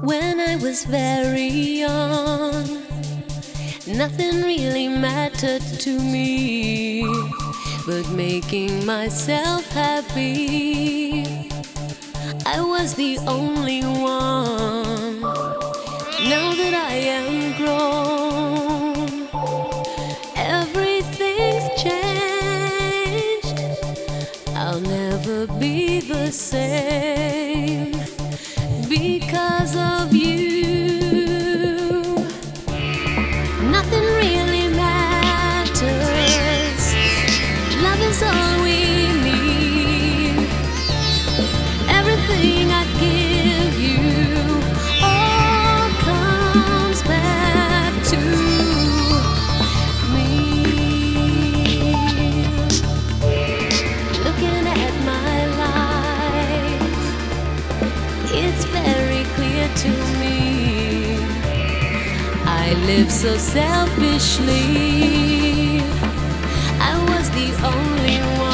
I was very young, nothing really mattered to me but making myself happy. I was the only one. Now that I am grown, everything's changed. I'll never be the same it's very clear to me. I live so selfishly. I was the only one.